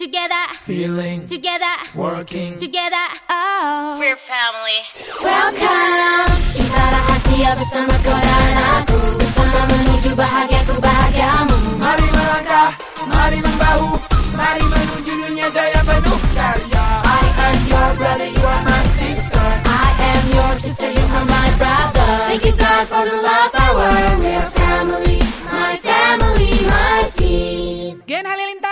together, feeling together, working together. Oh, we're family. Welcome. Cinta rahasia bersama kau dan aku bersama menuju bahagiaku bahagiamu. Mari melangkah, mari membahu, mari menuju dunia jaya penuh karya. I am your brother, you are my sister. I am your sister, you are my brother. Thank you God for the love power. We're family, my family, my team. Gen Halilintar.